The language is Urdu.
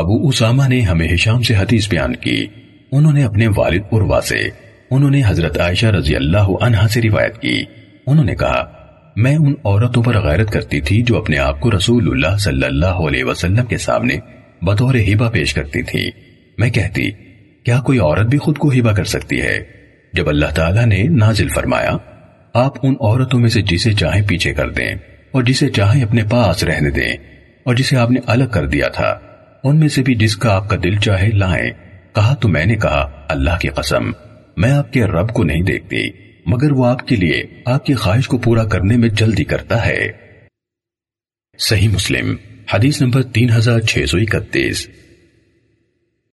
ابو اسامہ نے ہمیں ہشام سے حدیث بیان کی۔ انہوں نے اپنے والد عروا سے، انہوں نے حضرت عائشہ رضی اللہ عنہا سے روایت کی۔ انہوں نے کہا، میں ان عورتوں پر غیرت کرتی تھی جو اپنے آپ کو رسول اللہ صلی اللہ علیہ وسلم کے سامنے بطور ہبا پیش کرتی تھی میں کہتی، کیا کوئی عورت بھی خود کو ہبا کر سکتی ہے؟ جب اللہ تعالیٰ نے نازل فرمایا، آپ ان عورتوں میں سے جسے چاہیں پیچھے کر دیں اور جسے چاہیں اپنے پاس رہنے دیں اور جسے آپ نے الگ کر دیا تھا۔ ان میں سے بھی جس کا آپ کا دل چاہے لائیں۔ کہا تو میں نے کہا، اللہ کی قسم، میں آپ کے رب کو نہیں دیکھتی، مگر وہ آپ کے لیے، آپ کی خواہش کو پورا کرنے میں جلدی کرتا ہے۔ صحیح مسلم، حدیث نمبر تین ہزار چھ سو اکتیس۔